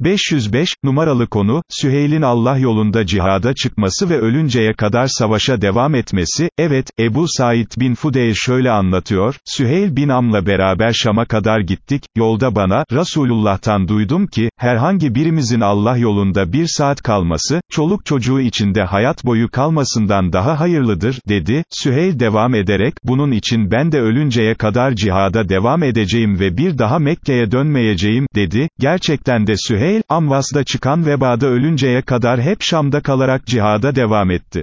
505, numaralı konu, Süheyl'in Allah yolunda cihada çıkması ve ölünceye kadar savaşa devam etmesi, evet, Ebu Said bin Fudeyl şöyle anlatıyor, Süheyl bin Am'la beraber Şam'a kadar gittik, yolda bana, Resulullah'tan duydum ki, herhangi birimizin Allah yolunda bir saat kalması, çoluk çocuğu içinde hayat boyu kalmasından daha hayırlıdır, dedi, Süheyl devam ederek, bunun için ben de ölünceye kadar cihada devam edeceğim ve bir daha Mekke'ye dönmeyeceğim, dedi, gerçekten de Süheyl, Amvas'da çıkan vebada ölünceye kadar hep Şam'da kalarak cihada devam etti.